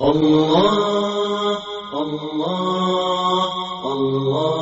الله الله الله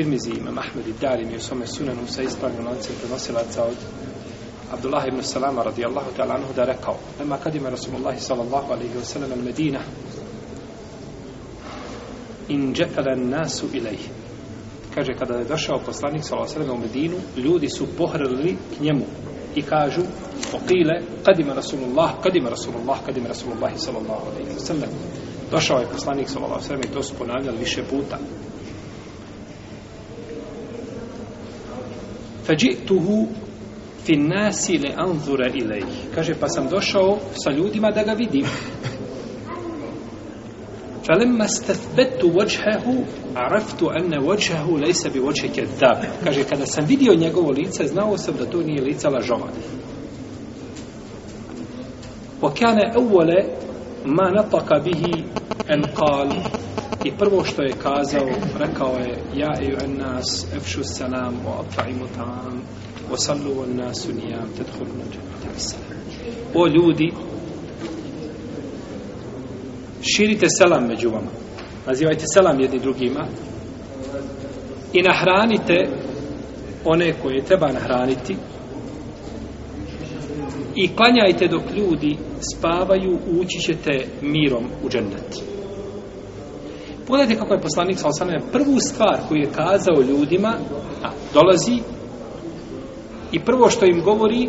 Tirmizi, imam Ahmed i Darim i u svome sunanu sa ispravnim lancem prenosilaca od Abdullah ibn Salama radijallahu ta'ala anhu da rekao Lema kadima Rasulullah sallallahu alaihi wa sallam al Medina in džepele nasu ilaih kaže kada je došao poslanik sallallahu alaihi ve sellem u Medinu ljudi su pohrlili k njemu i kažu Okile, kad ima rasulullah kadima rasulullah kadima rasulullah sallallahu alaihi ve sellem došao je poslanik sallallahu alaihi ve sellem i to su ponavljali više puta. fajituhu fi nasi li anzura ilayhi kaže pa sam došao sa ljudima da ga vidim. Falamma stathbattu wajhahu araftu anna wajhahu laysa bi wajhi kadhab kaže kada sam vidio njegovo lice znao sam da to nije lice lažova. Wa kana awwala ma nataka bihi an qala i prvo što je kazao rekao je ja i en nas efšu salam o atfa'imu ta'am, o sallu on nasu nijam tedhulu o ljudi širite selam među vama. Nazivajte selam jedni drugima i nahranite one koje treba nahraniti i klanjajte dok ljudi spavaju, ući ćete mirom u džennet. Pogledajte kako je poslanik sa osaname prvu stvar koju je kazao ljudima, a dolazi i prvo što im govori,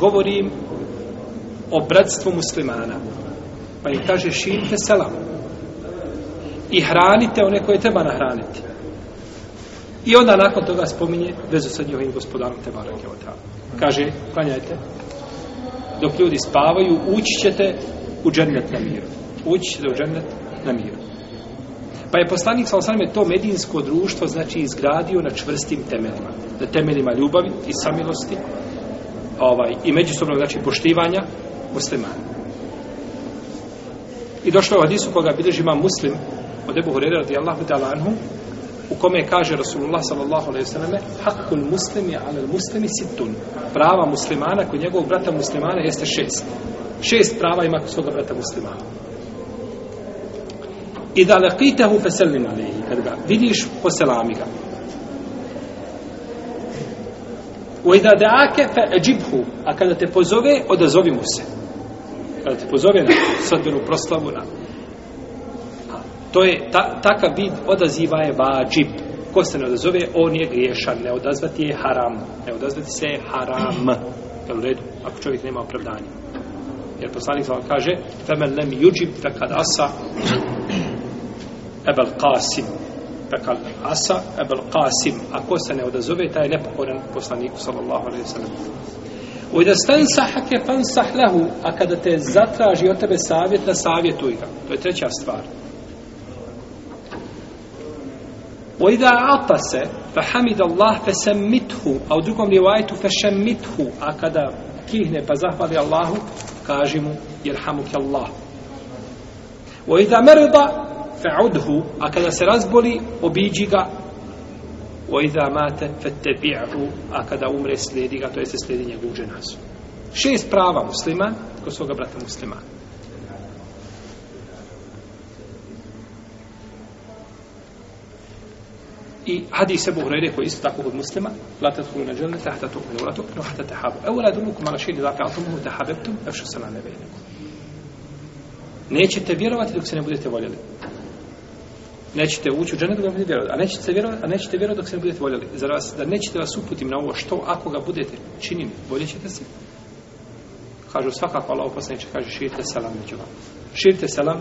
govori im o bratstvu muslimana. Pa im kaže širite selam. I hranite one koje treba nahraniti. I onda nakon toga spominje vezu sa njihovim gospodarom Tebara Kevotara. Kaže, klanjajte. Dok ljudi spavaju, ući ćete u džennet na miru. Ući ćete u džennet na miru. Pa je poslanik sa osaname to medinsko društvo znači izgradio na čvrstim temeljima. Na temeljima ljubavi i samilosti ovaj, i međusobnog znači poštivanja muslimana. I došlo je u hadisu koga bilježi ima muslim od Ebu Hurere radijallahu ta'ala anhu u kome kaže Rasulullah sallallahu alaihi sallam hakul muslimi ala muslimi situn prava muslimana kod njegovog brata muslimana jeste šest šest prava ima kod svoga brata muslimana i da laqitahu fasallim alaihi kad ga vidiš poselami ga. U idha da'ake fa ajibhu. A kada te pozove odazovi mu se. Kada te pozove na sodbenu proslavu na. A, to je ta, takav vid odaziva je vađib ko se ne odazove on je griješan. Ne odazvati je haram. Ne odazvati se je haram. Je u redu? Ako čovjek nema opravdanja. Jer poslanik vam kaže femen lem juđib fekad asa ebel qasim Pekal asa ebel qasim ako se ne odazove taj je nepokoran poslaniku sallallahu alaihi sallam U da stansahake fansah lehu, a kada te zatraži od tebe savjet, da savjetuj ga. To je treća stvar. U da atase, fa hamid Allah, fa sammithu, a u drugom rivajtu, fa šammithu, a kada kihne pa zahvali Allahu, kaži mu, jerhamuk Allah. U da merida, fa udhu, a kada se razboli, obiđi ga, وَإِذَا مَاتَ فَتَّبِعْهُ A kada umre slijedi ga, to je se slijedi njegovu dženazu. Šest prava musliman kod svoga brata muslimana. I hadis Ebu Hureyre koji je isto tako kod muslima, la tadkhulu na džennete, hata tu'minu, la tu'minu, hata tahabu. Evo la dulukum ala šeji da fa'atumuhu tahabebtum, efšu se na nebejniku. Nećete vjerovati dok se ne budete voljeli. Nećete ući u dženet dok ne budete vjerovati. A nećete vjerovati, a nećete vjerovati dok se ne budete voljeli. Zar vas, da nećete vas uputim na ovo što ako ga budete činili, bolje ćete se? Kažu svakako Allah poslaniče, kaže širite selam među vama. Širite selam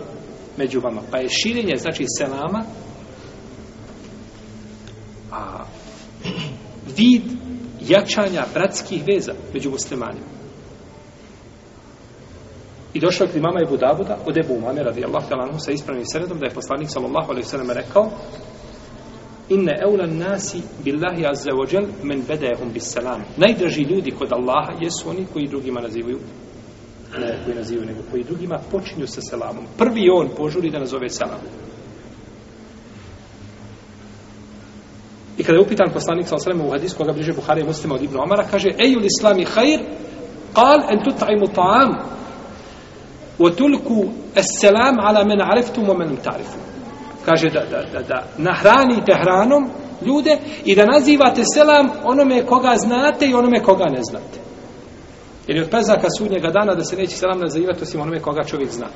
među vama. Pa je širenje, znači selama, a vid jačanja bratskih veza među muslimanima. I došao kod imama Ebu Davuda od Ebu Umame radijallahu ta'ala sa ispravnim sredom da je poslanik sallallahu alaihi sallam rekao inne eulan nasi billahi azza wa jel men bedehum bis salam. Najdraži ljudi kod Allaha jesu oni koji drugima nazivaju ne koji nazivaju, nego koji drugima počinju sa selamom. Prvi on požuri da nazove selam. I kada je upitan poslanik sa osrema u hadisku koga bliže Buhari i muslima od Ibn Omara, kaže, eju islami hajr, qal en tut'imu ta'am, wa tulku es-selam ala men ariftum wa. Kaže da, da, da, da nahranite hranom ljude i da nazivate selam onome koga znate i onome koga ne znate. Jer je od prezaka sudnjega dana da se neće selam nazivati osim onome koga čovjek zna.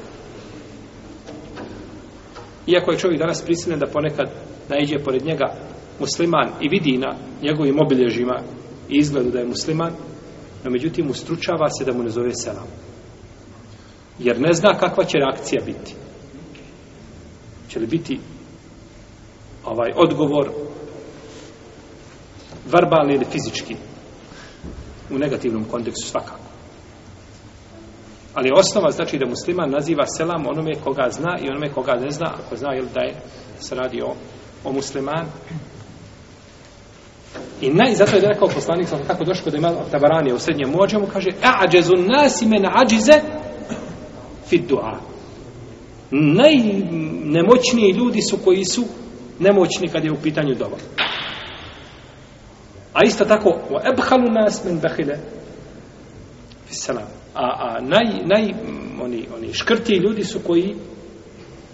Iako je čovjek danas prisiljen da ponekad naiđe pored njega musliman i vidi na njegovim obilježima i izgledu da je musliman, no međutim ustručava se da mu ne zove selam. Jer ne zna kakva će reakcija biti. Će li biti ovaj odgovor verbalni ili fizički u negativnom kontekstu svakako. Ali osnova znači da musliman naziva selam onome koga zna i onome koga ne zna, ako zna jel da je se radi o, o musliman. I naj, zato je rekao poslanik, sam kako došlo da ima tabaranije u srednjem mođemu, kaže, a'đezu nasi men ađize fit dua. Najnemoćniji ljudi su koji su nemoćni kad je u pitanju dova. A isto tako, wa ebhalu nas men behile salam. A, a naj, naj oni, oni škrti ljudi su koji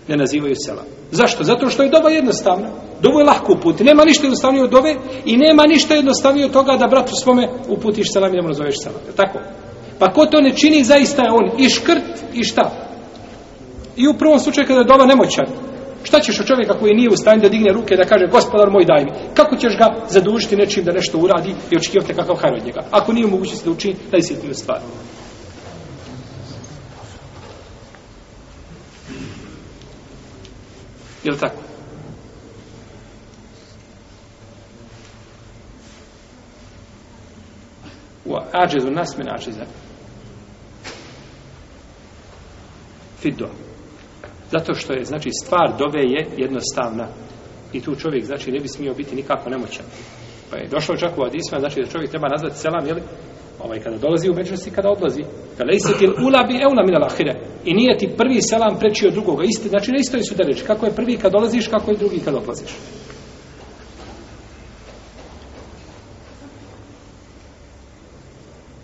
ne nazivaju selam. Zašto? Zato što je doba jednostavna. Dovo je lahko uputi. Nema ništa jednostavnije od dove i nema ništa jednostavnije od toga da bratu svome uputiš selam i da mu nazoveš selam. Je tako? Pa ko to ne čini, zaista je on i škrt i šta? I u prvom slučaju kada je doba nemoćan, Šta ćeš od čovjeka koji nije u stanju da digne ruke da kaže gospodar moj daj mi? Kako ćeš ga zadužiti nečim da nešto uradi i očekivati kakav hajr od njega? Ako nije mogućnosti da učini najsitniju stvar. Je li tako? Wa ađezu nas min ađeza. Fiddo. Zato što je, znači, stvar dove je jednostavna. I tu čovjek, znači, ne bi smio biti nikako nemoćan. Pa je došlo čak u Adisma, znači da čovjek treba nazvati selam, jel? Ovaj, kada dolazi u međunosti, kada odlazi. Kada iste ti ula bi eula minal ahire. I nije ti prvi selam preči od drugoga. Isti, znači, ne isto su da reći. Kako je prvi kad dolaziš, kako je drugi kad odlaziš.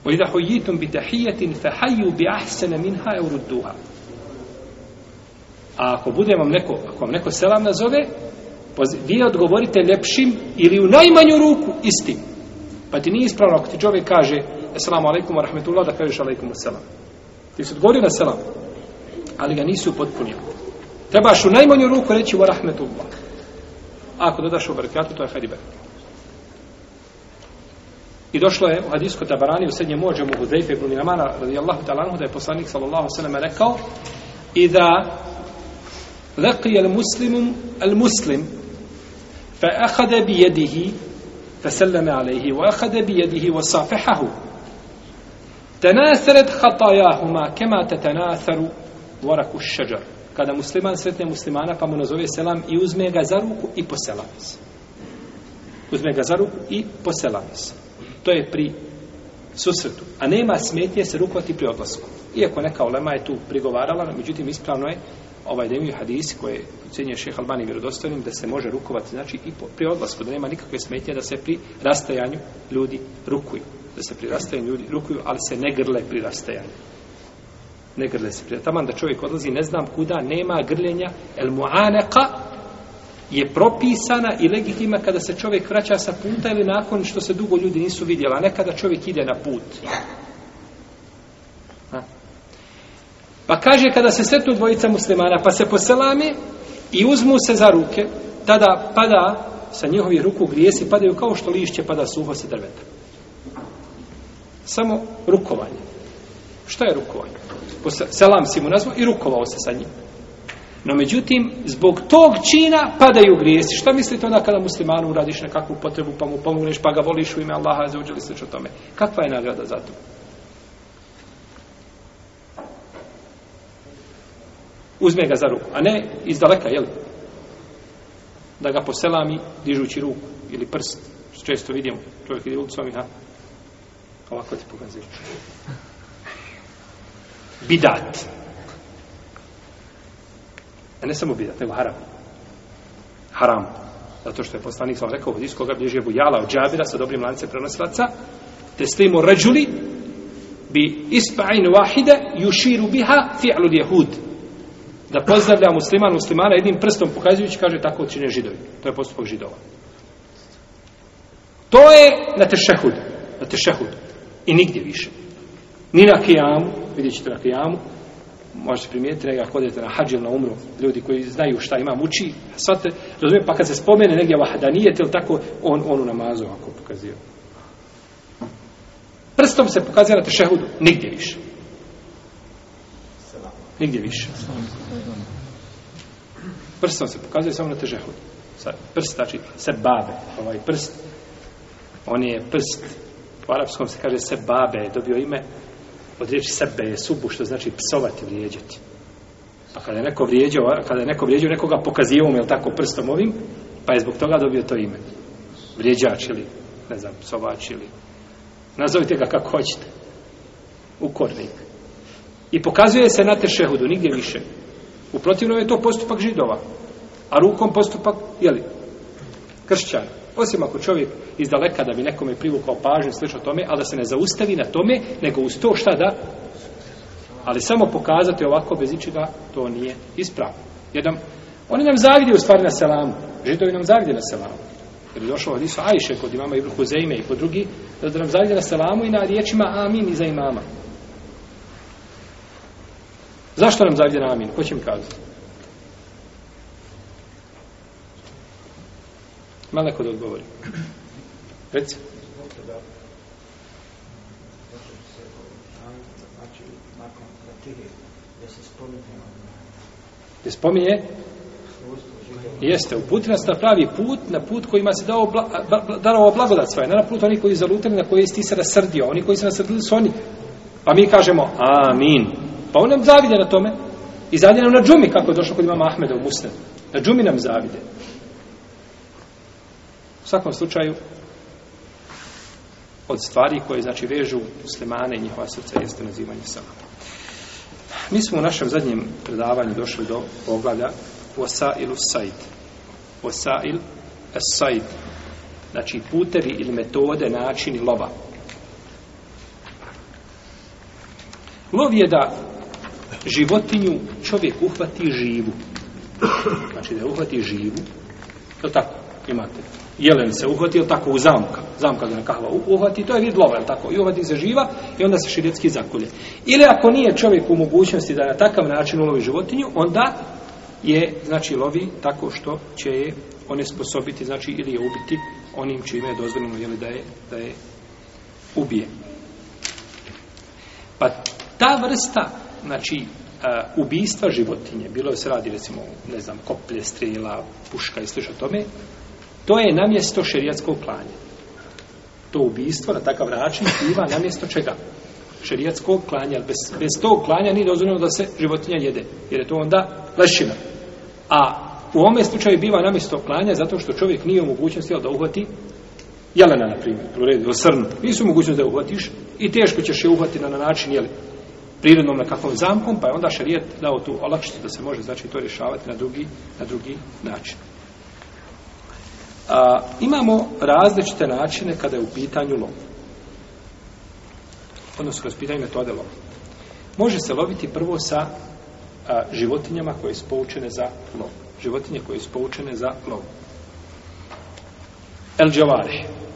وإذا حييتم بتحية فحيوا بأحسن منها أو ردوها A ako bude vam neko, ako vam neko selam nazove, vi odgovorite lepšim ili u najmanju ruku istim. Pa ti nije ispravno ako ti čovjek kaže Assalamu alaikum wa rahmetullah da kažeš alaikum selam. Ti si odgovorio na selam, ali ga nisu potpunio. Trebaš u najmanju ruku reći wa rahmetullah. A ako dodaš u barakatu, to je hajdi barak. I došlo je u hadisku tabarani u srednjem mođemu Hudejfe ibn Yamana radijallahu ta'ala da je poslanik sallallahu sallam rekao i da لقي المسلم المسلم فأخذ بيده فسلم عليه وأخذ بيده وصافحه تناثرت خطاياهما كما تتناثر ورق الشجر kada musliman sretne muslimana pa mu nazove selam i uzme ga za ruku i poselami se. Uzme ga za ruku i poselami se. To je pri susretu. A nema smetnje se rukovati pri odlasku. Iako neka olema je tu prigovarala, međutim ispravno je ovaj da imaju hadisi koje ocjenjuje šeh Albani vjerodostojnim da se može rukovati znači i po, pri odlasku, da nema nikakve smetnje da se pri rastajanju ljudi rukuju. Da se pri rastajanju ljudi rukuju, ali se ne grle pri rastajanju. Ne grle se pri Taman da čovjek odlazi, ne znam kuda, nema grljenja el mu'aneka je propisana i legitima kada se čovjek vraća sa puta ili nakon što se dugo ljudi nisu vidjeli, a čovjek ide na put. A? Pa kaže kada se sretnu dvojica muslimana, pa se poselame i uzmu se za ruke, tada pada sa njihovih ruku grijesi, padaju kao što lišće pada suho sa drveta. Samo rukovanje. Šta je rukovanje? Selam si mu nazvao i rukovao se sa njim. No međutim, zbog tog čina padaju grijesi. Šta mislite onda kada muslimanu uradiš nekakvu potrebu, pa mu pomogneš, pa ga voliš u ime Allaha, zauđeli se o tome? Kakva je nagrada za to? Uzme ga za ruku, a ne iz daleka, jel? Da ga poselami dižući ruku ili prst. Često vidimo, čovjek ide ulicom i ha, ovako ti pokazuje. Bidat. A ne samo bidat, nego haram. Haram. Zato što je poslanik sam rekao, od iskoga bježi je bujala od džabira sa dobrim lance prenosilaca, te slimu ređuli bi ispa'in wahide yushiru biha fi'lu jehud. Da pozdravlja musliman muslimana jednim prstom pokazujući, kaže, tako čine židovi. To je postupak židova. To je na tešehud. Na tešehud. I nigdje više. Ni na kijamu, vidjet ćete na kijamu, možete primijetiti nega ako odete na hađ na umru, ljudi koji znaju šta ima muči, svate, razumijem, pa kad se spomene negdje vahadanijet ili tako, on, on u namazu ako pokazio. Prstom se pokazuje na tešehudu, nigdje više. Nigdje više. Prstom se pokazuje samo na tešehudu. Prst, znači, se babe, ovaj prst, on je prst, u arapskom se kaže se babe, je dobio ime od riječi sebe je subu, što znači psovati, vrijeđati. Pa kada je neko vrijeđao, kada je neko vrijeđao nekoga, pokazivao mu, je tako, prstom ovim, pa je zbog toga dobio to ime. Vrijeđač ili, ne znam, psovač ili, nazovite ga kako hoćete. Ukornik. I pokazuje se na tešehudu, nigdje više. U protivnom je to postupak židova. A rukom postupak, jeli, kršćan. Osim ako čovjek iz daleka da bi nekome privukao pažnju slično tome, ali da se ne zaustavi na tome, nego uz to šta da? Ali samo pokazati ovako bez ičega, to nije ispravno. Jedan, oni nam zavide u stvari na selamu. Židovi nam zavide na selamu. Jer je došlo od Isu Ajše kod imama Ibn Huzeime i kod drugi, da nam zavide na selamu i na riječima amin iza imama. Zašto nam zavide na amin? Ko će mi kazati? Malo neko da odgovori? Reci. Gdje spominje? Jeste, uputi nas na pravi put, na put kojima se dao bla, bla, blagodat svoje, ne na put oni koji zalutali, na koji ti se rasrdio, oni koji se nasrdili su oni. Pa mi kažemo, amin. Pa on nam zavide na tome. I zavide nam na džumi, kako je došlo kod imama Ahmeda u Musnedu. Na džumi nam zavide. U svakom slučaju, od stvari koje, znači, vežu muslimane i njihova srca jeste nazivanje sama. Mi smo u našem zadnjem predavanju došli do poglavlja Wasailu Said. Wasail Said. Znači, putevi ili metode, načini lova. Lov je da životinju čovjek uhvati živu. Znači, da uhvati živu. To tako, imate jelen se uhvati, tako, u zamka. Zamka ga nekahva uhvati, to je vid lova, tako, i uhvati se živa i onda se širetski zakolje. Ili ako nije čovjek u mogućnosti da na takav način ulovi životinju, onda je, znači, lovi tako što će je one sposobiti, znači, ili je ubiti onim čime je dozvoljeno, jeli, da je, da je ubije. Pa ta vrsta, znači, e, uh, ubijstva životinje, bilo se radi, recimo, ne znam, koplje, strela, puška i slično tome, To je namjesto šerijatskog klanja. To ubijstvo na takav način biva namjesto čega? Šerijatskog klanja. Bez, bez tog klanja nije dozvoljeno da se životinja jede. Jer je to onda lešina. A u ovome slučaju biva namjesto klanja zato što čovjek nije u mogućnosti da uhvati jelena, na primjer, u redu, srnu. Nisu u mogućnosti da uhvatiš i teško ćeš je uhvati na, na način, jeli, prirodnom nekakvom zamkom, pa je onda šarijet dao tu olakšicu da se može, znači, to rješavati na drugi, na drugi način. A, imamo različite načine kada je u pitanju lov. Odnosno, kada je u pitanju metode lova. Može se loviti prvo sa a, životinjama koje su poučene za lov. Životinje koje su poučene za lov. El džavare.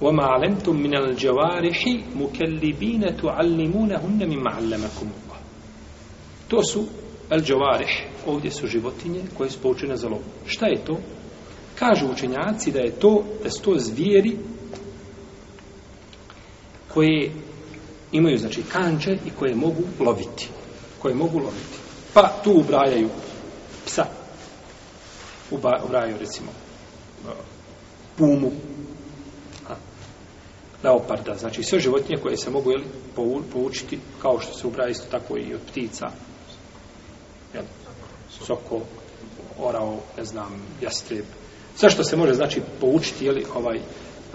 وما علمتم من الجوارح مكلبين تعلمونهن مما علمكم الله to su el džavarih ovdje su životinje koje su poučene za lov šta je to kažu učenjaci da je to da su to zvijeri koje imaju znači kanđe i koje mogu loviti koje mogu loviti pa tu ubrajaju psa Uba, ubrajaju recimo pumu leoparda, znači sve životinje koje se mogu jeli, poučiti, kao što se ubraja isto tako i od ptica, jel, soko, orao, ne znam, jastreb, sve što se može, znači, poučiti, jeli, ovaj,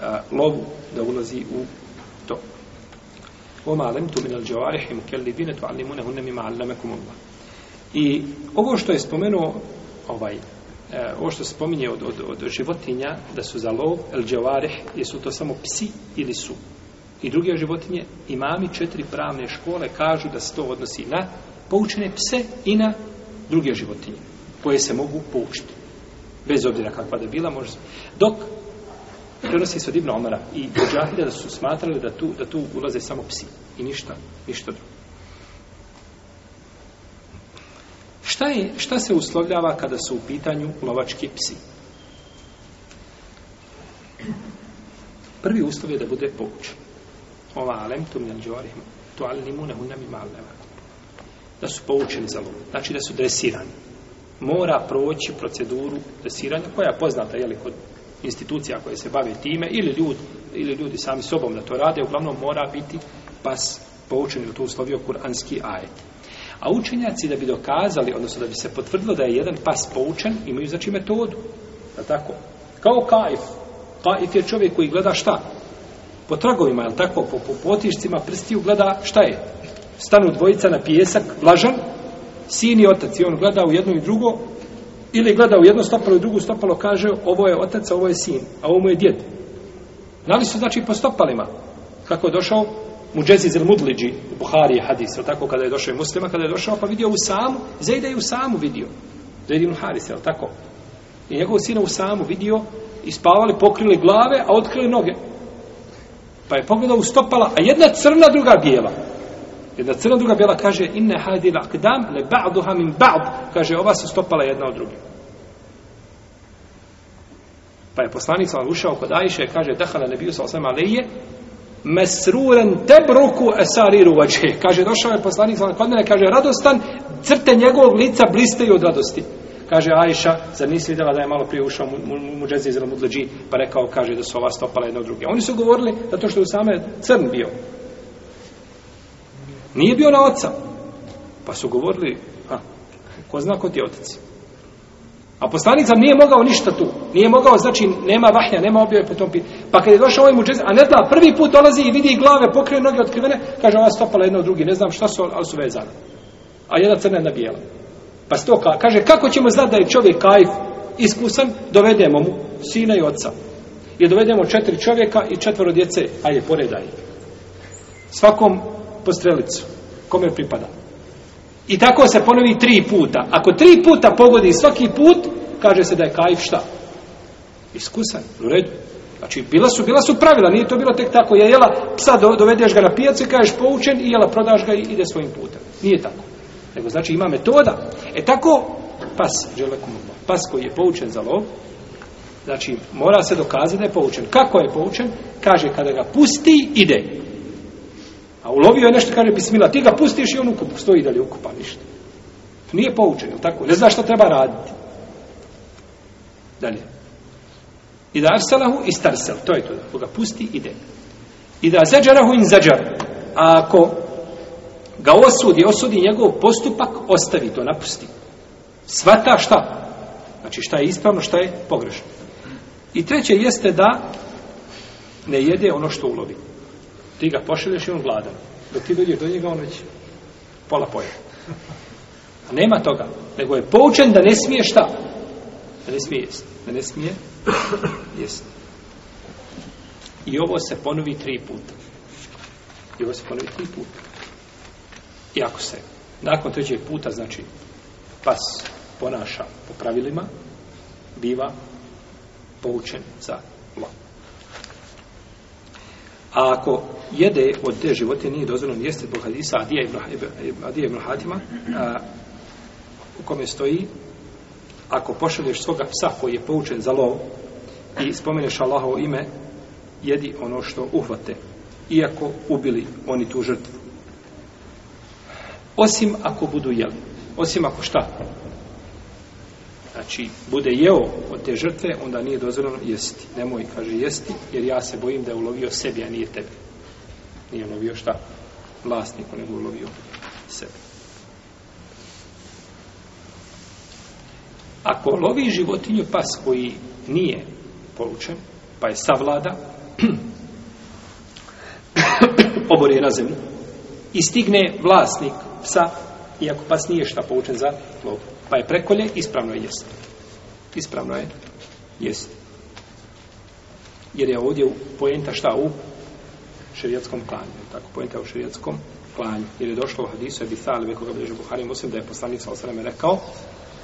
a, lov da ulazi u to. Oma lemtu minal džavarihim kelli bine tu'allimune hunne mima allamekum Allah. I ovo što je spomenuo ovaj e, ovo što se spominje od, od, od životinja da su za lov el džavarih jesu to samo psi ili su. I druge životinje imami četiri pravne škole kažu da se to odnosi na poučene pse i na druge životinje koje se mogu poučiti. Bez obzira kakva da bila može dok prenosi se od Ibn Omara i Džahida da su smatrali da tu, da tu ulaze samo psi i ništa, ništa drugo. Šta, je, šta se uslovljava kada su u pitanju lovački psi? Prvi uslov je da bude poučen. Ova alem tu minal džorihim, tu alimu nehunam ima. Da su poučeni za lov. Znači da su dresirani. Mora proći proceduru dresiranja koja je poznata jeli, kod institucija koje se bave time ili ljudi, ili ljudi sami sobom da to rade. Uglavnom mora biti pas poučen u to uslovio kuranski ajet. A učenjaci da bi dokazali, odnosno da bi se potvrdilo da je jedan pas poučen, imaju znači metodu. Da tako? Kao kaif. Kaif je čovjek koji gleda šta? Po tragovima, je tako? Po, po potišcima prstiju gleda šta je? Stanu dvojica na pijesak, vlažan, sin i otac. I on gleda u jedno i drugo, ili gleda u jedno stopalo i drugo stopalo, kaže ovo je otac, a ovo je sin, a ovo mu je djed. Nali su znači po stopalima. Kako je došao? Muđeziz il Mudliđi u Buhari je hadis, tako kada je došao i muslima, kada je došao pa vidio u samu, Zejda je u samu vidio. Zejd ibn Haris, jel tako? I njegov sina u samu vidio ispavali, pokrili glave, a otkrili noge. Pa je pogledao u stopala, a jedna crna, druga bijela. Jedna crna, druga bijela kaže inne hadil akdam, le ba'duha min ba'd. Kaže, ova su stopala jedna od druge. Pa je poslanik sam ušao kod Ajše, kaže, dahala nebiju sa osama leje, mesruren tebruku esariru vađe. Kaže, došao je poslanik sa kod mene, kaže, radostan, crte njegovog lica blistaju od radosti. Kaže Ajša, zar nisi vidjela da je malo prije ušao muđezi iz Ramudleđi, pa rekao, kaže da su ova stopala jedna od druge. Oni su govorili zato što je u same crn bio. Nije bio na oca. Pa su govorili, a, ko zna ko ti je otac? A poslanik sam nije mogao ništa tu. Nije mogao, znači, nema vahnja, nema objave po tom pitanju. Pa kad je došao ovaj muđez, a ne da, prvi put dolazi i vidi glave, pokrije noge otkrivene, kaže, ova stopala jedna od drugi, ne znam šta su, ali su vezane. A jedna crna jedna bijela. Pa sto ka, kaže, kako ćemo znati da je čovjek kajf iskusan, dovedemo mu sina i oca. I dovedemo četiri čovjeka i četvoro djece, ajde, poredaj. Svakom po strelicu, kome pripada. I tako se ponovi tri puta. Ako tri puta pogodi svaki put, kaže se da je kajf šta? Iskusan, u redu. Znači, bila su, bila su pravila, nije to bilo tek tako. Je jela, psa dovedeš ga na pijacu kažeš poučen i jela, prodaš ga i ide svojim putem. Nije tako. Nego, znači, ima metoda. E tako, pas, želekumullo, pas koji je poučen za lov, znači, mora se dokazati da je poučen. Kako je poučen? Kaže, kada ga pusti, ide. A ulovio je nešto, kaže, bismila, ti ga pustiš i on ukup, stoji dalje ukupa, ništa. Nije poučen, je tako? Ne zna šta treba raditi. Dalje. I da arsalahu i starsel, to je to, ako ga pusti, ide. I da zađarahu in zađar, a ako ga osudi, osudi njegov postupak, ostavi to, napusti. Svata šta? Znači šta je ispravno, šta je pogrešno. I treće jeste da ne jede ono što ulovi. Ti ga pošelješ i on gladan. Dok ti dođeš do njega, on već pola poje. A nema toga. Nego je poučen da ne smije šta? Da ne smije jesti. Da ne smije jesti. I ovo se ponovi tri puta. I ovo se ponovi tri puta. I ako se Nakon trećeg puta, znači, pas ponaša po pravilima, biva poučen za lov. A ako jede od te životinje, nije dozvoljeno jesti zbog hadisa Adija ibn, Adija ibn Hatima, a, u kome stoji, ako pošalješ svoga psa koji je poučen za lov i spomeneš Allahovo ime, jedi ono što uhvate, iako ubili oni tu žrtvu. Osim ako budu jeli. Osim ako šta? Znači, bude jeo od te žrtve, onda nije dozvoljeno jesti. Nemoj, kaže, jesti, jer ja se bojim da je ulovio sebi, a nije tebi. Nije ulovio šta? Vlasniku, nego ulovio sebi. Ako lovi životinju pas koji nije poučen, pa je savlada, obori je na zemlju, i stigne vlasnik psa, iako pas nije šta poučen za lovu pa je prekolje, ispravno je jest. Ispravno je jest. Jer je ovdje pojenta šta u šerijatskom klanju. Tako, pojenta u šerijatskom klanju. Jer je došlo u hadisu Ebi Thalibe, koga bliže Buhari Muslim, da je poslanik sa osreme rekao,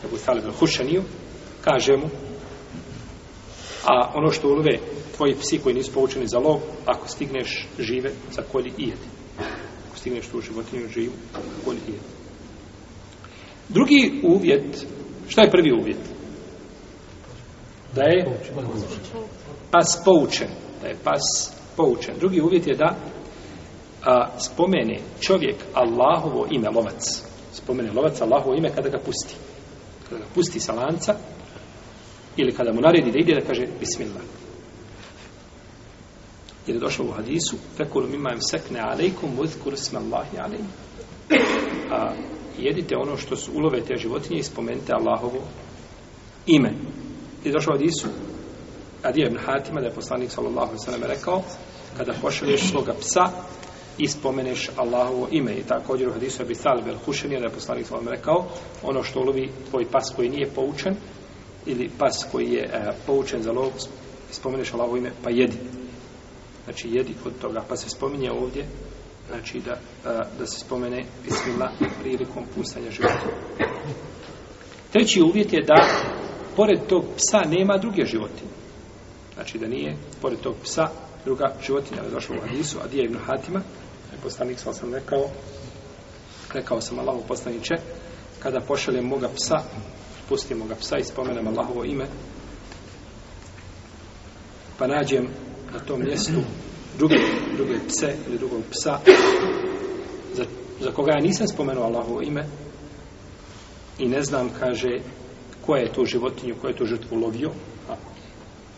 Ebu Thalibe Hušaniju, kaže mu, a ono što ulove tvoji psi koji nisu poučeni za lov, ako stigneš žive, za kolji i jedi. Ako stigneš tu životinju živu, kolji i jedi. Drugi uvjet, šta je prvi uvjet? Da je pas poučen. Da je pas poučen. Drugi uvjet je da a, spomene čovjek Allahovo ime, lovac. Spomene lovac Allahovo ime kada ga pusti. Kada ga pusti sa lanca ili kada mu naredi da ide da kaže Bismillah. Jer je došlo u hadisu Fekulu mima im sekne alejkum uzkur smallahi alejkum. A jedite ono što su ulove te životinje i spomenite Allahovo ime. I došao od Isu, Adija ibn Hatima, da je poslanik sallallahu sallam rekao, kada pošalješ svoga psa i spomeneš Allahovo ime. I također u hadisu Abi Talib el Hušenija, da je poslanik sallam rekao, ono što ulovi tvoj pas koji nije poučen, ili pas koji je e, poučen za lov, spomeneš Allahovo ime, pa jedi. Znači, jedi od toga. Pa se spominje ovdje znači da, da se spomene bismillah prilikom pustanja životinje. Treći uvjet je da pored tog psa nema druge životinje. Znači da nije pored tog psa druga životinja. Da došlo u Hadisu, Adija ibn Hatima, poslanik sam sam rekao, rekao sam Allahu poslaniče, kada pošaljem moga psa, pustim moga psa i spomenem Allahovo ime, pa nađem na tom mjestu druge, druge pse ili drugog psa za, za koga ja nisam spomenuo Allahovo ime i ne znam, kaže, koja je tu životinju, koja je tu žrtvu lovio, a,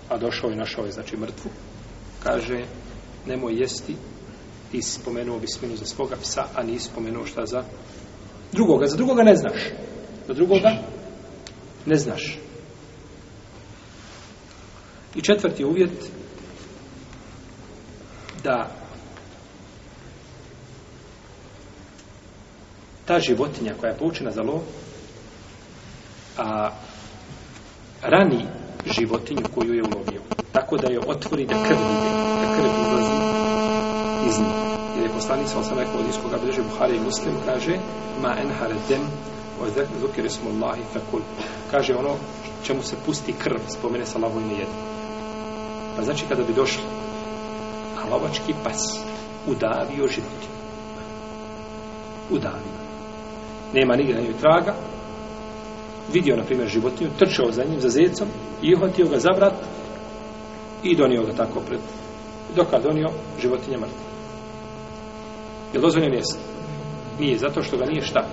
a došao i našao je, znači, mrtvu, kaže, nemoj jesti, ti si spomenuo bisminu za svoga psa, a nisi spomenuo šta za drugoga. Za drugoga ne znaš. Za drugoga ne znaš. I četvrti uvjet, da ta životinja koja je poučena za lov a rani životinju koju je ulovio tako da je otvori da krv ide da krv izlazi iz nje. Jer je poslanik sa osam rekao od iskoga bliže Buhari i Muslim kaže ma enhare dem o zukiri smo Allahi fekul. Kaže ono čemu se pusti krv spomene sa lavoj ne jede pa znači kada bi došli lovački pas udavio životinju. Udavio. Nema nigdje na njoj traga. Vidio, na primjer, životinju, trčao za njim, za zecom, i uhvatio ga za vrat i donio ga tako pred. Dok ga donio, životinje mrtva. Je li dozvoljeno jest? Nije, zato što ga nije šta?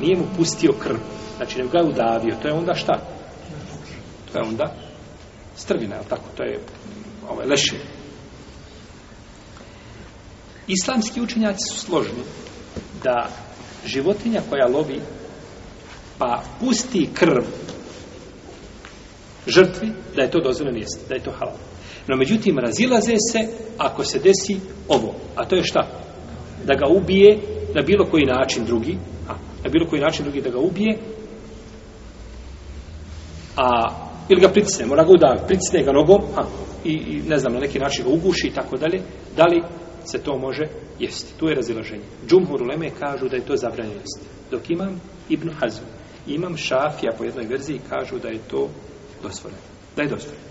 Nije mu pustio krv. Znači, ne ga je udavio. To je onda šta? To je onda strvina, tako? To je ovaj, lešina. Islamski učenjaci su složni da životinja koja lovi pa pusti krv žrtvi, da je to dozvoljeno jest, da je to halal. No međutim, razilaze se ako se desi ovo. A to je šta? Da ga ubije na bilo koji način drugi, a, na bilo koji način drugi da ga ubije, a ili ga pritisne, mora ga udaviti, pritisne ga nogom, a, i, i ne znam, na neki način ga uguši i tako dalje, da li se to može jesti. Tu je razilaženje. Džumhur uleme kažu da je to zabranjeno jesti. Dok imam Ibn Hazm, imam Šafija po jednoj verziji kažu da je to dozvoljeno. Da je dozvoljeno.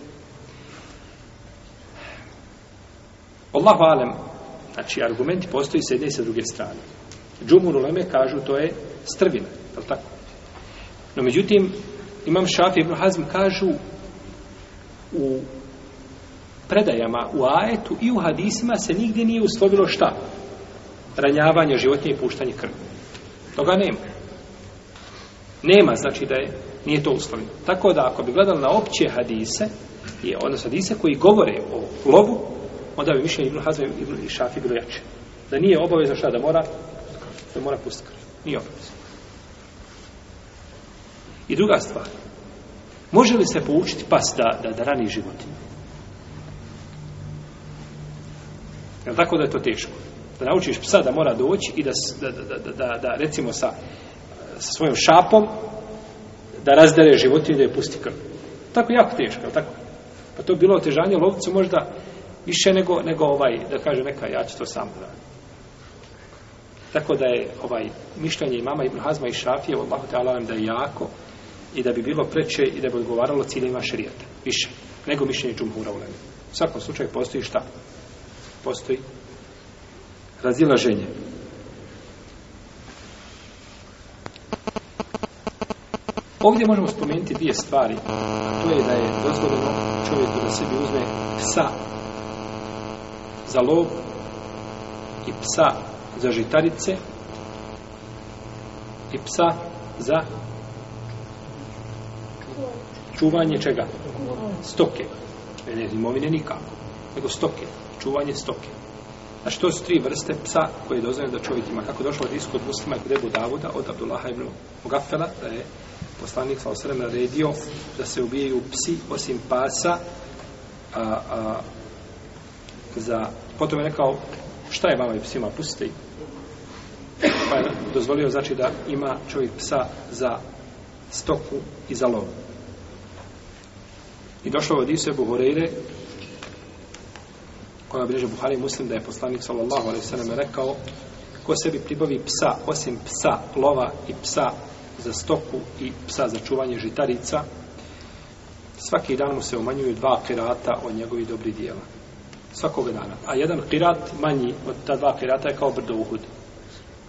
Allahu alem, znači argumenti postoji s jedne i sa druge strane. Džumhur uleme kažu to je strvina, je li tako? No međutim, imam Šafi ibn Hazm kažu u predajama u ajetu i u hadisima se nigdje nije uslovilo šta? Ranjavanje životinje i puštanje krvi. Toga nema. Nema, znači da je, nije to uslovljeno. Tako da ako bi gledali na opće hadise, je, odnosno hadise koji govore o lovu, onda bi mišljenje Ibn Hazme Ibn Šafi bilo jače. Da nije obavezno šta da mora, da mora pustiti krv. Nije obavezno. I druga stvar. Može li se poučiti pas da, da, da rani životinje? Je li tako da je to teško? Da naučiš psa da mora doći i da, da, da, da, da, da recimo sa, sa svojom šapom da razdere životinju i da je pusti krv. Tako jako teško, je li tako? Pa to je bilo otežanje lovcu možda više nego, nego ovaj, da kaže neka, ja ću to sam da Tako da je ovaj mišljenje imama Ibn Hazma i Šafije, Allahu te alam, da je jako i da bi bilo preče i da bi odgovaralo ciljima šarijata. Više. Nego mišljenje džumhura u lemi. U svakom slučaju postoji šta? Postoji razilaženje. Ovdje možemo spomenuti dvije stvari. To je da je dozvoljeno čovjeku da sebi uzme psa za lov i psa za žitarice i psa za čuvanje čega? Stoke. E, ne imovine nikako. Nego stoke. Čuvanje stoke. A što su tri vrste psa koje je dozvoljeno da čovjek ima? Kako došlo od iskod muslima i kod Davuda od Abdullaha ibn Mugafela da je poslanik sa osrem naredio da se ubijaju psi osim pasa a, a, za potom je rekao šta je vama i psima pustite pa je dozvolio znači da ima čovjek psa za stoku i za lov i došlo od Isu Ebu Horeire koja bliže Buhari muslim da je poslanik sallallahu alaihi sallam rekao ko sebi pribavi psa osim psa lova i psa za stoku i psa za čuvanje žitarica svaki dan mu se umanjuju dva kirata od njegovih dobrih dijela svakog dana. A jedan kirat manji od ta dva kirata je kao brdo Uhud.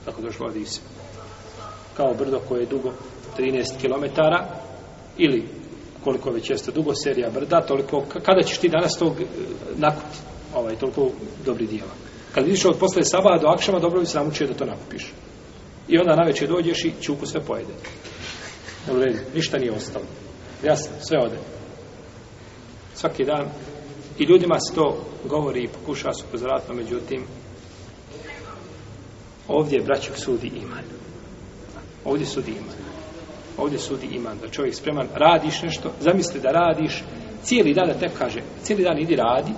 Tako došlo od Isi. Kao brdo koje je dugo 13 km ili koliko već jeste dugo serija brda, toliko, kada ćeš ti danas tog eh, nakupiti? nakuti, ovaj, toliko dobri dijela. Kad vidiš od posle Saba do Akšama, dobro bi se namučio da to nakupiš. I onda naveče dođeš i čuku sve pojede. Dobro, ništa nije ostalo. Jasno, sve ode. Svaki dan I ljudima se to govori i pokuša se upozoratno, međutim, ovdje braću sudi iman. Ovdje sudi iman. Ovdje sudi iman. Da čovjek spreman, radiš nešto, zamisli da radiš, cijeli dan da te kaže, cijeli dan idi radi,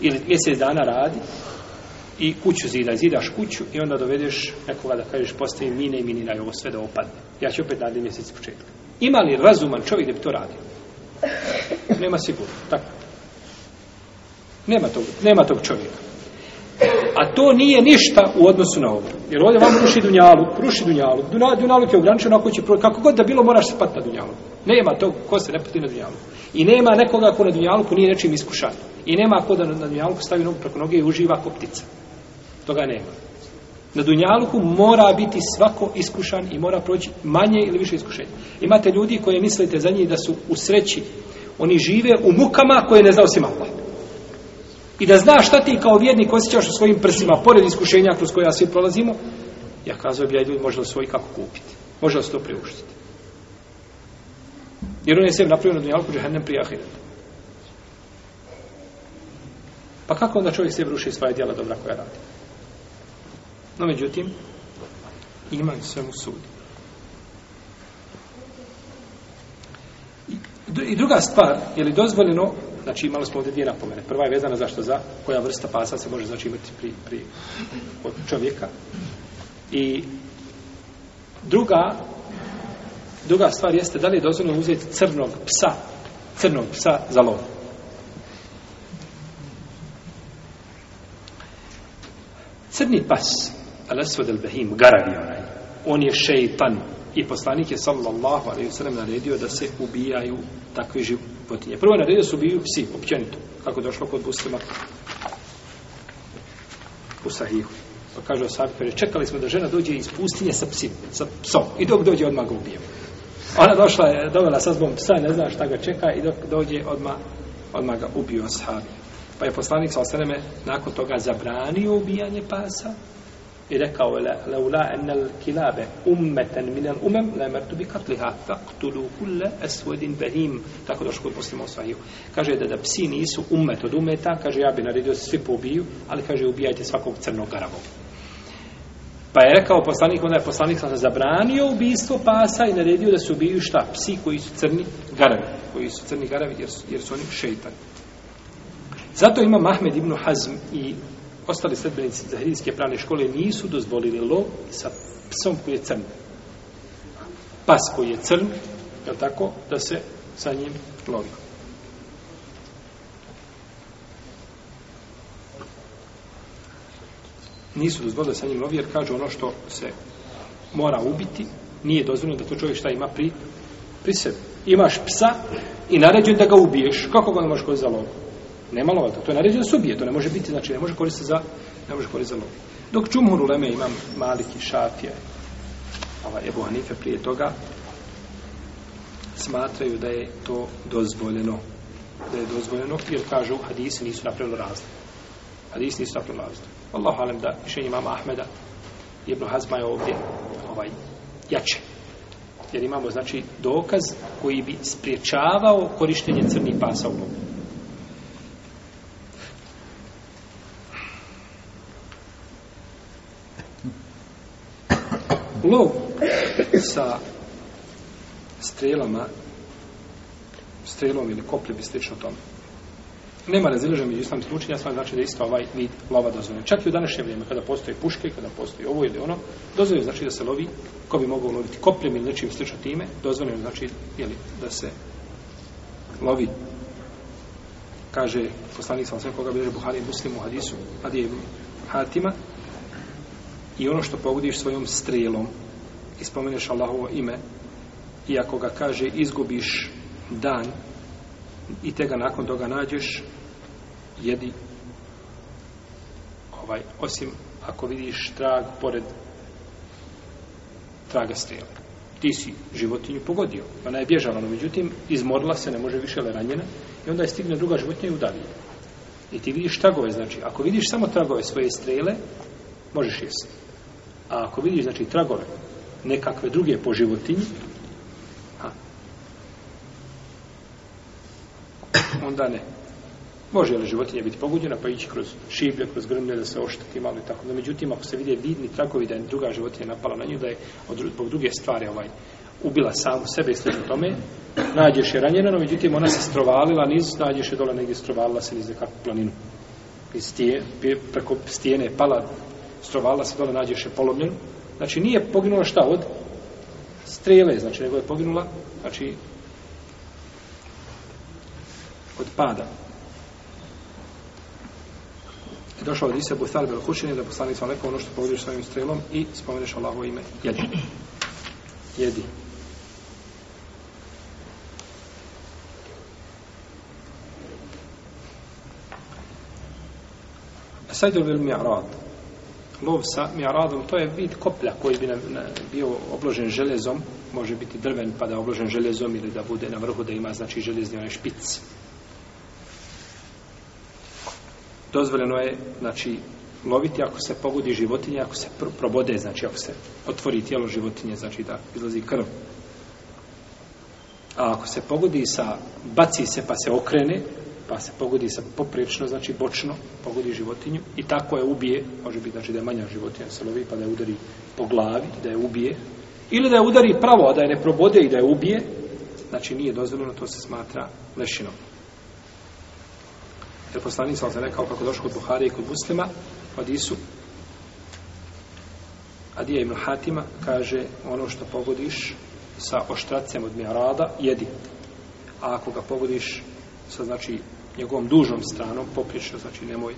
ili mjesec dana radi, i kuću zida, zidaš kuću i onda dovedeš nekoga da kažeš postavi mine i minina i ovo sve da opadne. Ja ću opet raditi mjesec početka. Ima li razuman čovjek da bi to radio? Nema sigurno. Tako. Nema tog, nema tog čovjeka. A to nije ništa u odnosu na ovo. Jer ovdje vam ruši dunjalu, ruši dunjalu. Dunjalu je ograničeno ako će proći. Kako god da bilo moraš se na dunjalu. Nema tog ko se ne pati na dunjalu. I nema nekoga ko na dunjalu ko nije nečim iskušan. I nema ko da na dunjaluku stavi nogu preko noge i uživa ko ptica. Toga nema. Na dunjaluku mora biti svako iskušan i mora proći manje ili više iskušenja. Imate ljudi koje mislite za njih da su u sreći. Oni žive u mukama koje ne zna osim Allah. I da znaš šta ti kao vjernik osjećaš u svojim prsima, pored iskušenja kroz koja svi prolazimo, ja kazao bi, ljudi, može li svoj kako kupiti? Može li se to priuštiti? Jer on je sebi napravio na dunjalku džahennem prije ahiretu. Pa kako onda čovjek sebi ruši svoje djela dobra koja radi? No, međutim, ima i svemu sudi. I druga stvar, je li dozvoljeno Znači imali smo ovdje dvije napomene. Prva je vezana zašto za koja vrsta pasa se može znači imati pri, pri od čovjeka. I druga druga stvar jeste da li je dozvoljeno uzeti crnog psa crnog psa za lov. Crni pas, al-aswad al-bahim, garavi onaj, on je šeitan i poslanik je sallallahu alejhi ve sellem naredio da se ubijaju takve životinje. Prvo je naredio da se ubijaju psi, općenito, kako došlo kod muslima u sahihu. Pa kaže Osabi, kaže, čekali smo da žena dođe iz pustinje sa psim, sa psom, i dok dođe odmah ga ubijemo. Ona došla je, dovela sa zbom psa, ne zna šta ga čeka, i dok dođe odmah, odmah ga ubio Osabi. Pa je poslanik sa osaneme nakon toga zabranio ubijanje pasa, i rekao je leula enel al-kilabe ummatan min al-umam la martu bi katliha faktulu kulle aswadin behim tako došlo kod muslima u kaže da da psi nisu ummet od umeta kaže ja bi naredio da se svi pobiju ali kaže ubijajte svakog crnog garavog Pa je rekao poslanik, onda je poslanik sam zabranio ubistvo pasa i naredio da se ubiju šta? Psi koji su crni garavi. Koji su crni garavi jer su, jer su oni šeitani. Zato ima Mahmed ibn Hazm i ostali sledbenici zahirijske pravne škole nisu dozvolili lov sa psom koji je crn. Pas koji je crn, je tako, da se sa njim lovi. Nisu dozvolili da sa njim lovi, jer kažu ono što se mora ubiti, nije dozvoljeno da to čovjek šta ima pri, pri sebi. Imaš psa i naređen da ga ubiješ. Kako ga ne možeš koji za lovu? Nema lova, to je naređeno da se ubije, to ne može biti, znači ne može koristiti za, ne može koristiti za lov. Dok čumhur uleme imam Maliki, Šafije, ovaj Ebu Hanife prije toga, smatraju da je to dozvoljeno. Da je dozvoljeno, jer kažu hadisi nisu napravili razliku. Hadisi nisu napravili razliku. Allahu alem da mišljenje imama Ahmeda Ibn Hazma je ovdje ovaj, jače. Jer imamo, znači, dokaz koji bi spriječavao korištenje crnih pasa u lovu. Lov sa strelama strelom ili kopljem i slično tome. Nema razilaža među islamskim učenjacima, znači da je isto ovaj vid lova dozvoljen. Čak i u današnje vrijeme, kada postoje puške, kada postoji ovo ili ono, dozvoljeno znači da se lovi, ko bi mogao loviti kopljem ili nečim slično time, dozvoljeno znači jeli, da se lovi kaže poslanik sam sve koga bilježe Buhari muslim u hadisu Adije Hatima i ono što pogodiš svojom strelom i spomeneš Allahovo ime i ako ga kaže izgubiš dan i te ga nakon toga nađeš jedi ovaj, osim ako vidiš trag pored traga strele. Ti si životinju pogodio ona je bježala, no međutim izmorila se, ne može više ali ranjena i onda je stigne druga životinja i udavi i ti vidiš tragove, znači ako vidiš samo tragove svoje strele možeš jesti. A ako vidiš, znači, tragove nekakve druge po životinji, a, onda ne. Može li životinja biti poguđena, pa ići kroz šiblje, kroz grmlje, da se ošteti malo i tako. No, međutim, ako se vide vidni tragovi da je druga životinja napala na nju, da je od zbog druge stvari ovaj, ubila samu sebe i slično tome, nađeš je ranjena, no međutim, ona se strovalila niz, nađeš je dole negdje strovalila se niz nekakvu planinu. Iz stije, preko stijene pala strovala se dole nađeše polomljenu. Znači nije poginula šta od strele, znači nego je poginula znači od pada. I došao od Isa Buthal bel Hušini da poslani sam rekao ono što pogodiš svojim strelom i spomeneš Allahovo ime. Jedi. Jedi. Sajdu bil mi'rad lov sa miaradom, to je vid koplja koji bi nam bio obložen železom, može biti drven pa da je obložen železom ili da bude na vrhu da ima znači železni onaj špic. Dozvoljeno je, znači, loviti ako se pogodi životinje, ako se pr probode, znači ako se otvori tijelo životinje, znači da izlazi krv. A ako se pogodi sa, baci se pa se okrene, pa se pogodi sa poprečno, znači bočno, pogodi životinju i tako je ubije, može biti znači da je manja životinja se lovi, pa da je udari po glavi da je ubije, ili da je udari pravo, a da je ne probode i da je ubije, znači nije dozvoljeno, to se smatra lešinom. Jer poslanik sam rekao kako došlo kod Buhari i kod muslima, od Isu, Adija ibn Hatima kaže ono što pogodiš sa oštracem od mjerada, jedi. A ako ga pogodiš sa znači njegovom dužom stranom poprično, znači nemoj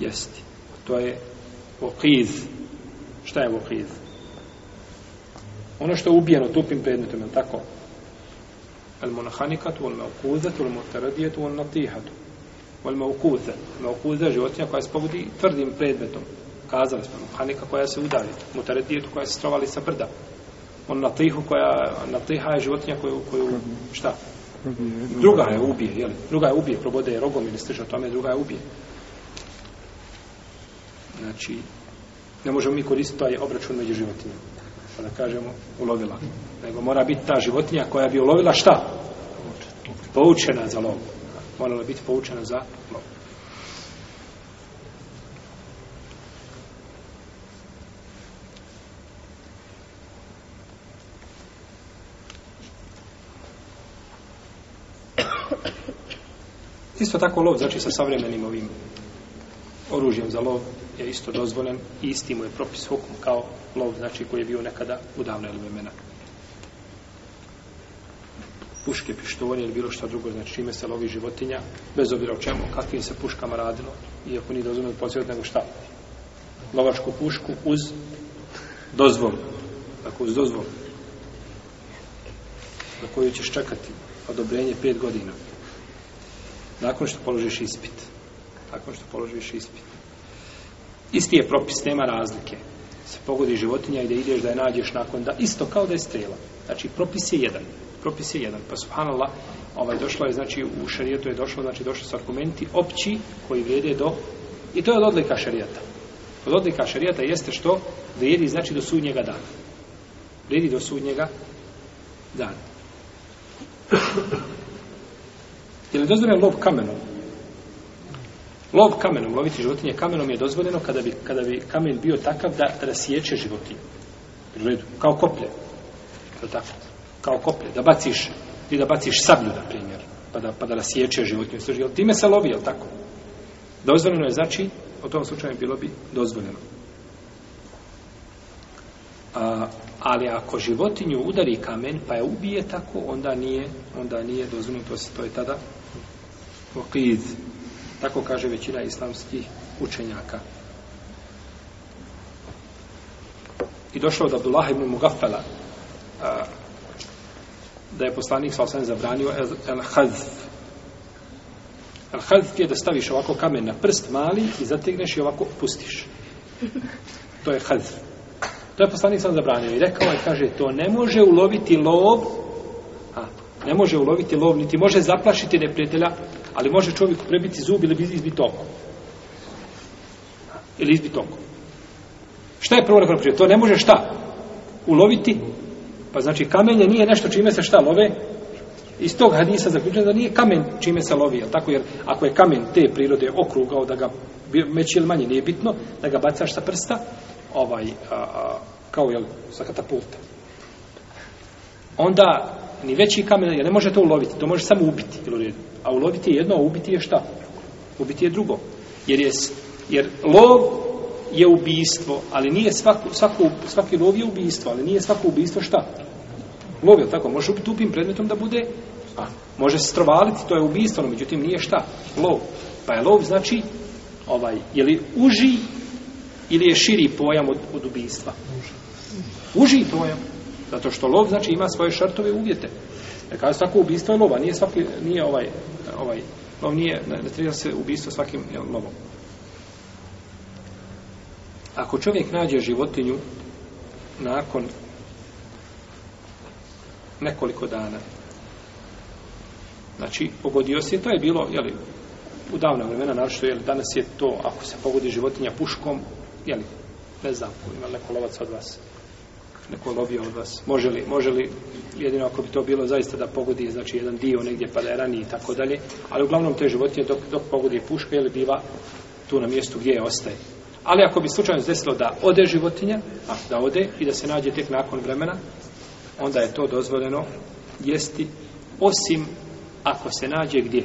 jesti. To je Vokiz. Šta je vokiz? Ono što je ubijeno tupim predmetom, je tako? El monahanikatu, el meukuzatu, el mutaradijatu, el natihatu. El meukuze. Meukuze je životinja koja se pogodi tvrdim predmetom. Kazali smo, monahanika koja se udari. Mutaradijatu koja se strovali sa brda. On natihu koja, natiha je životinja koju, koju šta? Druga je ubije, jel? Druga je ubije, probode je rogom ili stiže tome, druga je ubije. Znači, ne možemo mi koristiti taj obračun među životinjama. Pa da kažemo, ulovila. Nego mora biti ta životinja koja bi ulovila šta? Poučena za lov. Morala biti poučena za lov. Isto tako lov, znači sa savremenim ovim oružjem za lov je isto dozvoljen i isti mu je propis hukum kao lov, znači koji je bio nekada u davne vremena. Puške, pištolje ili bilo šta drugo, znači čime se lovi životinja, bez obzira o čemu, kakvim se puškama radilo, iako nije dozvoljeno podsjet nego šta? Lovačku pušku uz dozvol. Dakle, uz dozvol. Na koju ćeš čekati odobrenje pet godina. Nakon što položiš ispit. Nakon što položiš ispit. Isti je propis, nema razlike. Se pogodi životinja i da ideš da je nađeš nakon da, isto kao da je strela. Znači, propis je jedan. Propis je jedan. Pa subhanallah, ovaj, došlo je, znači, u šarijetu je došlo, znači, došlo su argumenti opći koji vrijede do, i to je od odlika šarijeta. Od odlika šarijeta jeste što vrijedi, znači, do sudnjega dana. Vrijedi do sudnjega dana. Je li dozvoljen lov kamenom? Lov kamenom, loviti životinje kamenom je dozvoljeno kada bi, kada bi kamen bio takav da, rasiječe životinje. Redu, kao koplje. Tako? Kao koplje. Da baciš, ti da baciš sablju, na primjer, pa da, pa da rasiječe životinju. Jel time se lovi, je li tako? Dozvoljeno je, znači, u tom slučaju bilo bi dozvoljeno. A, ali ako životinju udari kamen, pa je ubije tako, onda nije, onda nije dozvoljeno, to, se, to je tada okid. Tako kaže većina islamskih učenjaka. I došlo od Abdullah ibn Mugafela da je poslanik sa osam zabranio el-hazf. El-hazf je da staviš ovako kamen na prst mali i zategneš i ovako pustiš. To je hazf. To je poslanik sam zabranio i rekao je, kaže, to ne može uloviti lov, ne može uloviti lov, niti može zaplašiti neprijatelja, ali može čovjeku prebiti zub ili izbiti oko. Ili izbiti oko. Šta je prvo rekao? To ne može šta? Uloviti? Pa znači kamenje nije nešto čime se šta love? Iz tog hadisa zaključeno da nije kamen čime se lovi, jel tako? Jer ako je kamen te prirode okrugao da ga meći ili manje nije bitno, da ga bacaš sa prsta, ovaj, a, a, kao jel, sa katapulta. Onda ni veći kamen, jer ne može to uloviti, to može samo ubiti. A uloviti je jedno, a ubiti je šta? Ubiti je drugo. Jer, je, jer lov je ubijstvo, ali nije svako, svako, svaki lov je ubijstvo, ali nije svako ubijstvo šta? Lov je tako, može ubiti tupim predmetom da bude, a može se strovaliti, to je ubijstvo, no međutim nije šta? Lov. Pa je lov znači, ovaj, je li uži ili je širi pojam od, od ubijstva? Uži pojam. Zato što lov znači ima svoje šartove uvjete. Da kaže tako ubistvo je lova, nije svaki, nije ovaj, ovaj, lov nije, ne, ne treba se ubistvo svakim jel, lovom. Ako čovjek nađe životinju nakon nekoliko dana, znači pogodio se, to je bilo, jeli, u davna vremena, naravno jel, danas je to, ako se pogodi životinja puškom, jeli, ne znam, ima neko lovac od vas, neko lovio od vas. Može li, može li, jedino ako bi to bilo zaista da pogodi, znači jedan dio negdje pa da je raniji i tako dalje, ali uglavnom te životinje dok, dok pogodi puška ili biva tu na mjestu gdje je ostaje. Ali ako bi slučajno desilo da ode životinja, a da ode i da se nađe tek nakon vremena, onda je to dozvoljeno jesti osim ako se nađe gdje.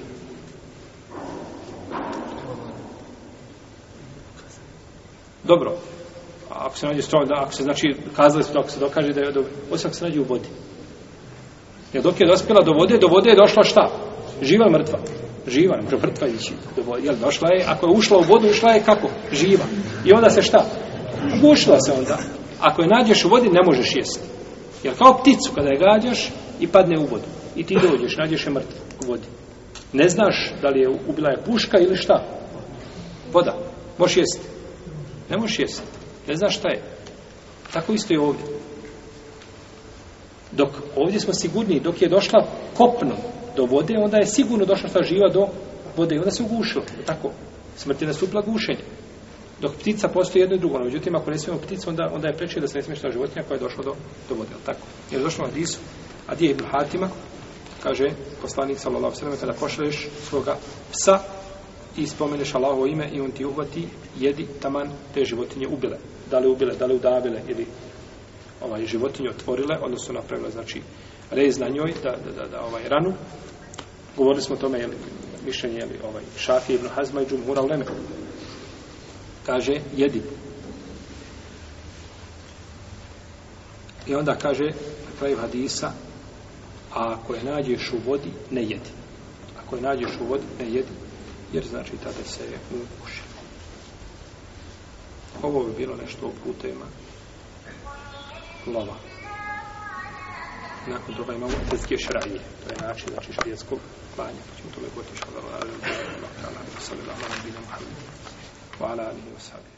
Dobro, ako se nađe stroj, da, ako se znači, kazali smo ako se dokaže da je dobro, osim ako se nađe u vodi. Jer dok je dospjela do vode, do vode je došla šta? Živa mrtva. Živa, ne mrtva ići. do vode. Jel, došla je, ako je ušla u vodu, ušla je kako? Živa. I onda se šta? Ugušila se onda. Ako je nađeš u vodi, ne možeš jesti. Jer kao pticu, kada je gađaš i padne u vodu. I ti dođeš, nađeš je mrtva u vodi. Ne znaš da li je ubila je puška ili šta. Voda. Možeš jesti. Ne možeš jesti. Ne znaš šta je. Tako isto je ovdje. Dok ovdje smo sigurni, dok je došla kopno do vode, onda je sigurno došla šta živa do vode i onda se ugušila. E, tako. Smrt je nastupila gušenje. Dok ptica postoji jedno i drugo. No, međutim, ako ne smijemo pticu, onda, onda je preče da se ne smije šta životinja koja je došla do, do vode. Tako? Jer je došla na Disu, a gdje je Ibn Hatima, kaže poslanik sallallahu sallam, kada pošalješ svoga psa i spomeneš Allahovo ime i on ti uhvati, jedi taman te životinje ubile. Da li ubile, da li udavile ili ovaj životinje otvorile, odnosno napravile, znači, rez na njoj, da, da, da, da ovaj ranu. Govorili smo o tome, jeli, mišljenje, jeli, ovaj, Šafi ibn Hazma i Džumhura u Leme. Kaže, jedi. I onda kaže, na kraju hadisa, a ako je nađeš u vodi, ne jedi. Ako je nađeš u vodi, ne jedi, jer znači tada se je ušao. Ovo bi bilo nešto o putema lova. Nakon toga imamo tetske šraje. To je način, znači, šrijetskog klanja. Pa ćemo lepo otišao da Allah, ali, ali, ali, ali, ali, ali, ali, ali, ali, ali,